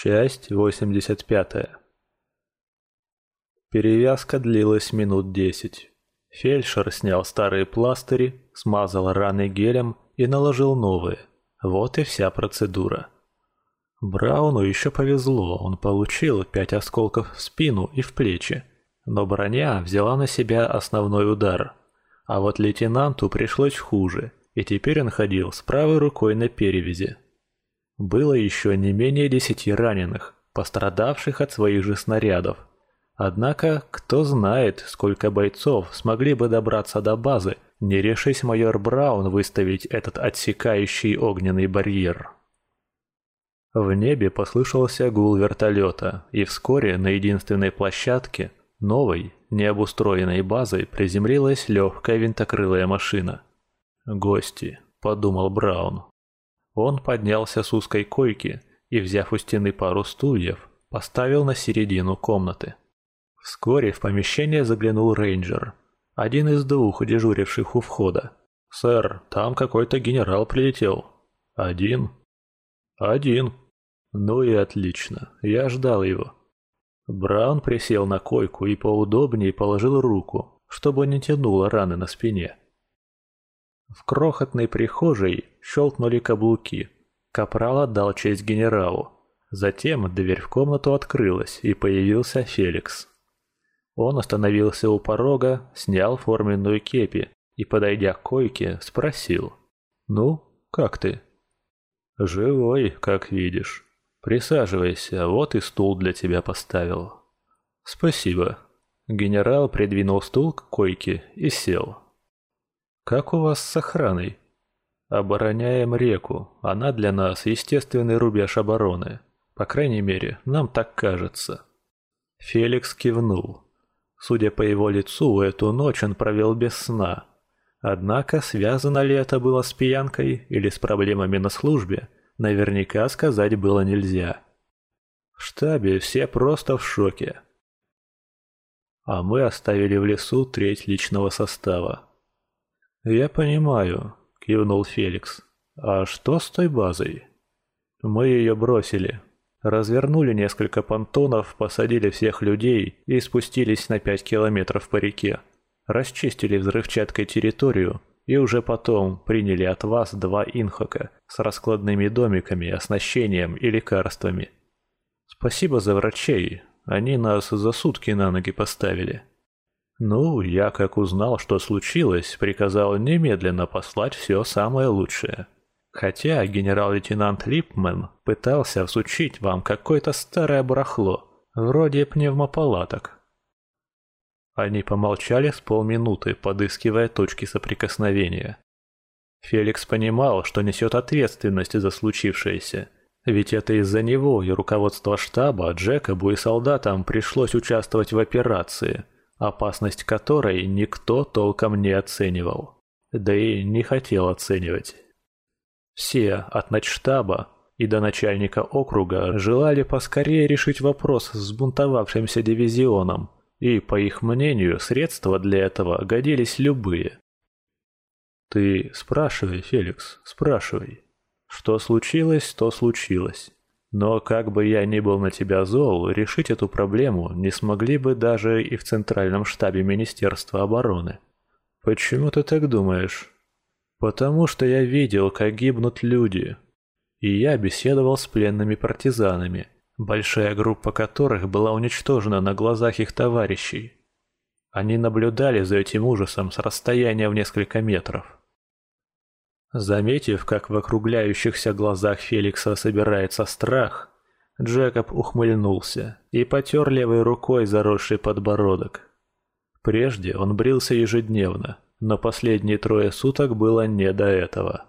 Часть 85. Перевязка длилась минут десять. Фельдшер снял старые пластыри, смазал раны гелем и наложил новые. Вот и вся процедура. Брауну еще повезло, он получил пять осколков в спину и в плечи, но броня взяла на себя основной удар. А вот лейтенанту пришлось хуже, и теперь он ходил с правой рукой на перевязи. Было еще не менее десяти раненых, пострадавших от своих же снарядов. Однако, кто знает, сколько бойцов смогли бы добраться до базы, не решись майор Браун выставить этот отсекающий огненный барьер. В небе послышался гул вертолета, и вскоре на единственной площадке, новой, необустроенной базой, приземлилась легкая винтокрылая машина. «Гости», — подумал Браун. Он поднялся с узкой койки и, взяв у стены пару стульев, поставил на середину комнаты. Вскоре в помещение заглянул рейнджер, один из двух дежуривших у входа. «Сэр, там какой-то генерал прилетел». «Один?» «Один». «Ну и отлично, я ждал его». Браун присел на койку и поудобнее положил руку, чтобы не тянуло раны на спине. В крохотной прихожей щелкнули каблуки. Капрал отдал честь генералу. Затем дверь в комнату открылась, и появился Феликс. Он остановился у порога, снял форменную кепи и, подойдя к койке, спросил. «Ну, как ты?» «Живой, как видишь. Присаживайся, вот и стул для тебя поставил». «Спасибо». Генерал придвинул стул к койке и сел. «Как у вас с охраной?» «Обороняем реку. Она для нас естественный рубеж обороны. По крайней мере, нам так кажется». Феликс кивнул. Судя по его лицу, эту ночь он провел без сна. Однако, связано ли это было с пьянкой или с проблемами на службе, наверняка сказать было нельзя. В штабе все просто в шоке. А мы оставили в лесу треть личного состава. «Я понимаю», — кивнул Феликс. «А что с той базой?» «Мы ее бросили. Развернули несколько понтонов, посадили всех людей и спустились на пять километров по реке. Расчистили взрывчаткой территорию и уже потом приняли от вас два инхока с раскладными домиками, оснащением и лекарствами. Спасибо за врачей, они нас за сутки на ноги поставили». Ну, я, как узнал, что случилось, приказал немедленно послать все самое лучшее. Хотя генерал-лейтенант Липмен пытался всучить вам какое-то старое барахло, вроде пневмопалаток. Они помолчали с полминуты, подыскивая точки соприкосновения. Феликс понимал, что несет ответственность за случившееся, ведь это из-за него и руководство штаба Джекобу и солдатам пришлось участвовать в операции – опасность которой никто толком не оценивал, да и не хотел оценивать. Все, от начштаба и до начальника округа, желали поскорее решить вопрос с взбунтовавшимся дивизионом, и, по их мнению, средства для этого годились любые. «Ты спрашивай, Феликс, спрашивай. Что случилось, то случилось. Но как бы я ни был на тебя зол, решить эту проблему не смогли бы даже и в Центральном штабе Министерства обороны. Почему ты так думаешь? Потому что я видел, как гибнут люди. И я беседовал с пленными партизанами, большая группа которых была уничтожена на глазах их товарищей. Они наблюдали за этим ужасом с расстояния в несколько метров. Заметив, как в округляющихся глазах Феликса собирается страх, Джекоб ухмыльнулся и потер левой рукой заросший подбородок. Прежде он брился ежедневно, но последние трое суток было не до этого.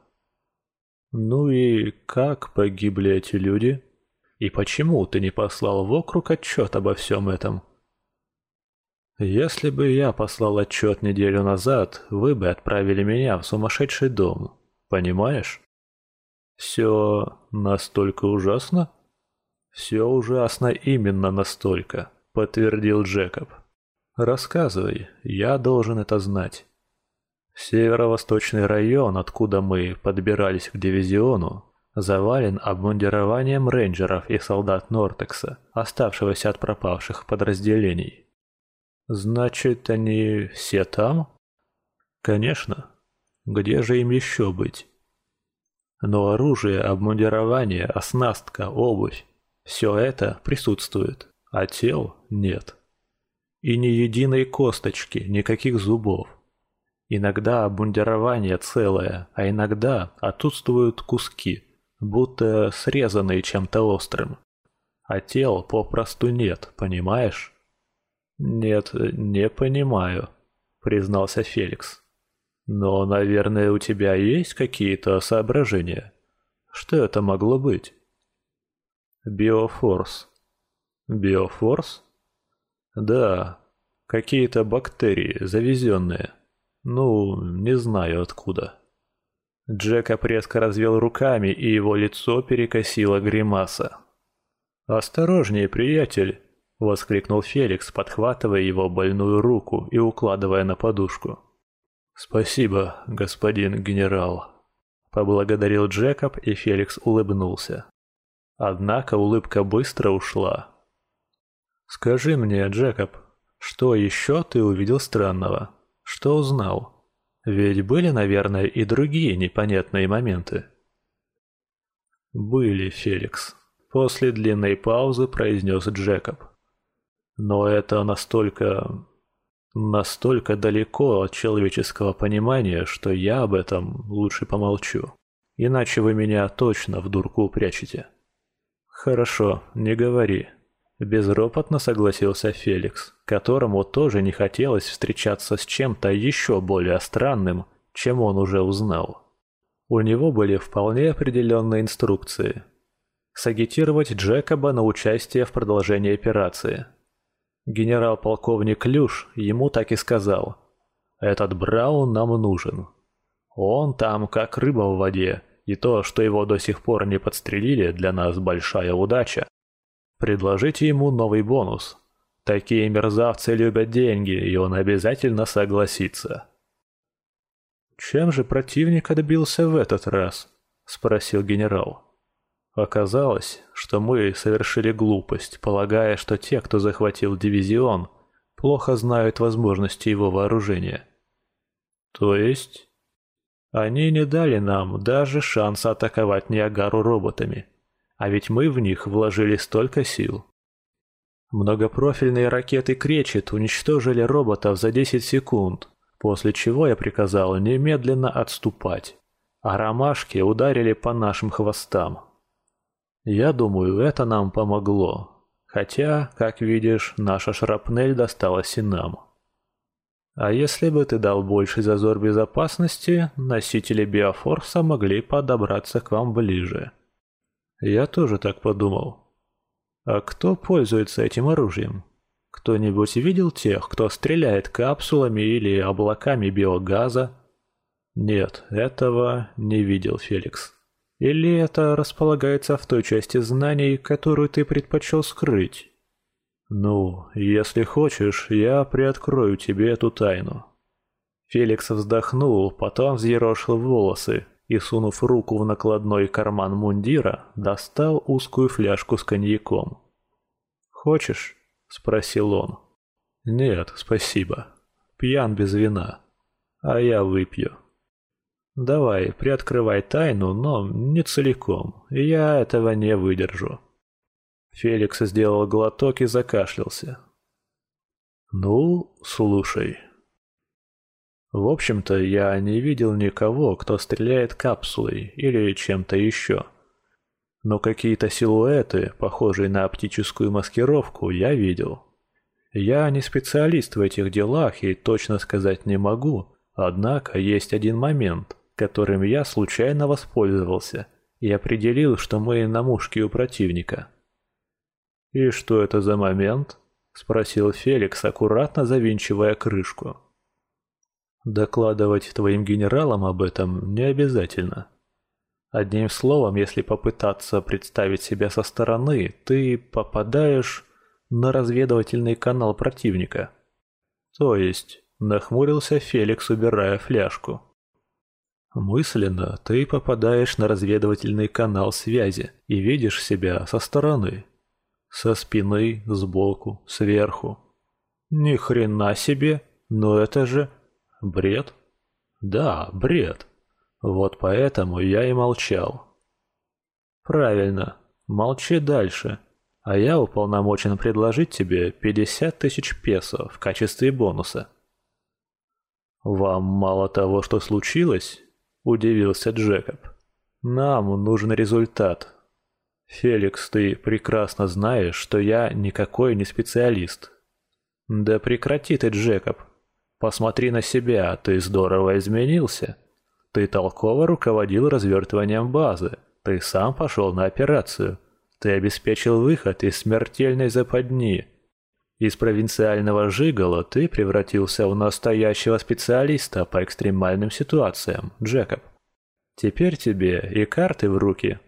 «Ну и как погибли эти люди? И почему ты не послал в округ отчет обо всем этом?» «Если бы я послал отчет неделю назад, вы бы отправили меня в сумасшедший дом, Понимаешь? Все настолько ужасно? Все ужасно именно настолько, подтвердил Джекоб. Рассказывай, я должен это знать. Северо-восточный район, откуда мы подбирались к дивизиону, завален обмундированием рейнджеров и солдат Нортекса, оставшегося от пропавших подразделений. Значит, они все там? Конечно. Где же им еще быть? Но оружие, обмундирование, оснастка, обувь – все это присутствует, а тел нет. И ни единой косточки, никаких зубов. Иногда обмундирование целое, а иногда отсутствуют куски, будто срезанные чем-то острым. А тел попросту нет, понимаешь? «Нет, не понимаю», — признался Феликс. «Но, наверное, у тебя есть какие-то соображения? Что это могло быть?» «Биофорс». «Биофорс?» «Да, какие-то бактерии, завезенные. Ну, не знаю откуда». Джекоб резко развел руками, и его лицо перекосило гримаса. «Осторожнее, приятель!» — воскликнул Феликс, подхватывая его больную руку и укладывая на подушку. «Спасибо, господин генерал», — поблагодарил Джекоб, и Феликс улыбнулся. Однако улыбка быстро ушла. «Скажи мне, Джекоб, что еще ты увидел странного? Что узнал? Ведь были, наверное, и другие непонятные моменты». «Были, Феликс», — после длинной паузы произнес Джекоб. Но это настолько... настолько далеко от человеческого понимания, что я об этом лучше помолчу. Иначе вы меня точно в дурку прячете. Хорошо, не говори. Безропотно согласился Феликс, которому тоже не хотелось встречаться с чем-то еще более странным, чем он уже узнал. У него были вполне определенные инструкции. Сагитировать Джекоба на участие в продолжении операции – Генерал-полковник Люш ему так и сказал. «Этот Браун нам нужен. Он там как рыба в воде, и то, что его до сих пор не подстрелили, для нас большая удача. Предложите ему новый бонус. Такие мерзавцы любят деньги, и он обязательно согласится». «Чем же противник добился в этот раз?» – спросил генерал. Оказалось, что мы совершили глупость, полагая, что те, кто захватил дивизион, плохо знают возможности его вооружения. То есть... Они не дали нам даже шанса атаковать Ниагару роботами, а ведь мы в них вложили столько сил. Многопрофильные ракеты «Кречет» уничтожили роботов за 10 секунд, после чего я приказал немедленно отступать, а ромашки ударили по нашим хвостам. Я думаю, это нам помогло. Хотя, как видишь, наша шрапнель досталась и нам. А если бы ты дал больший зазор безопасности, носители биофорса могли подобраться к вам ближе. Я тоже так подумал. А кто пользуется этим оружием? Кто-нибудь видел тех, кто стреляет капсулами или облаками биогаза? Нет, этого не видел Феликс. Или это располагается в той части знаний, которую ты предпочел скрыть? Ну, если хочешь, я приоткрою тебе эту тайну. Феликс вздохнул, потом взъерошил волосы и, сунув руку в накладной карман мундира, достал узкую фляжку с коньяком. «Хочешь?» — спросил он. «Нет, спасибо. Пьян без вина. А я выпью». Давай, приоткрывай тайну, но не целиком. Я этого не выдержу. Феликс сделал глоток и закашлялся. Ну, слушай. В общем-то, я не видел никого, кто стреляет капсулой или чем-то еще. Но какие-то силуэты, похожие на оптическую маскировку, я видел. Я не специалист в этих делах и точно сказать не могу, однако есть один момент, которым я случайно воспользовался и определил, что мы на мушке у противника. «И что это за момент?» – спросил Феликс, аккуратно завинчивая крышку. «Докладывать твоим генералам об этом не обязательно. Одним словом, если попытаться представить себя со стороны, ты попадаешь на разведывательный канал противника. То есть, нахмурился Феликс, убирая фляжку. Мысленно ты попадаешь на разведывательный канал связи и видишь себя со стороны. Со спины, сбоку, сверху. Ни хрена себе, но это же бред. Да, бред. Вот поэтому я и молчал. Правильно, молчи дальше, а я уполномочен предложить тебе 50 тысяч песо в качестве бонуса. Вам мало того, что случилось, – удивился Джекоб. «Нам нужен результат. Феликс, ты прекрасно знаешь, что я никакой не специалист». «Да прекрати ты, Джекоб. Посмотри на себя, ты здорово изменился. Ты толково руководил развертыванием базы, ты сам пошел на операцию, ты обеспечил выход из смертельной западни». Из провинциального жигала ты превратился в настоящего специалиста по экстремальным ситуациям, Джекоб. Теперь тебе и карты в руки,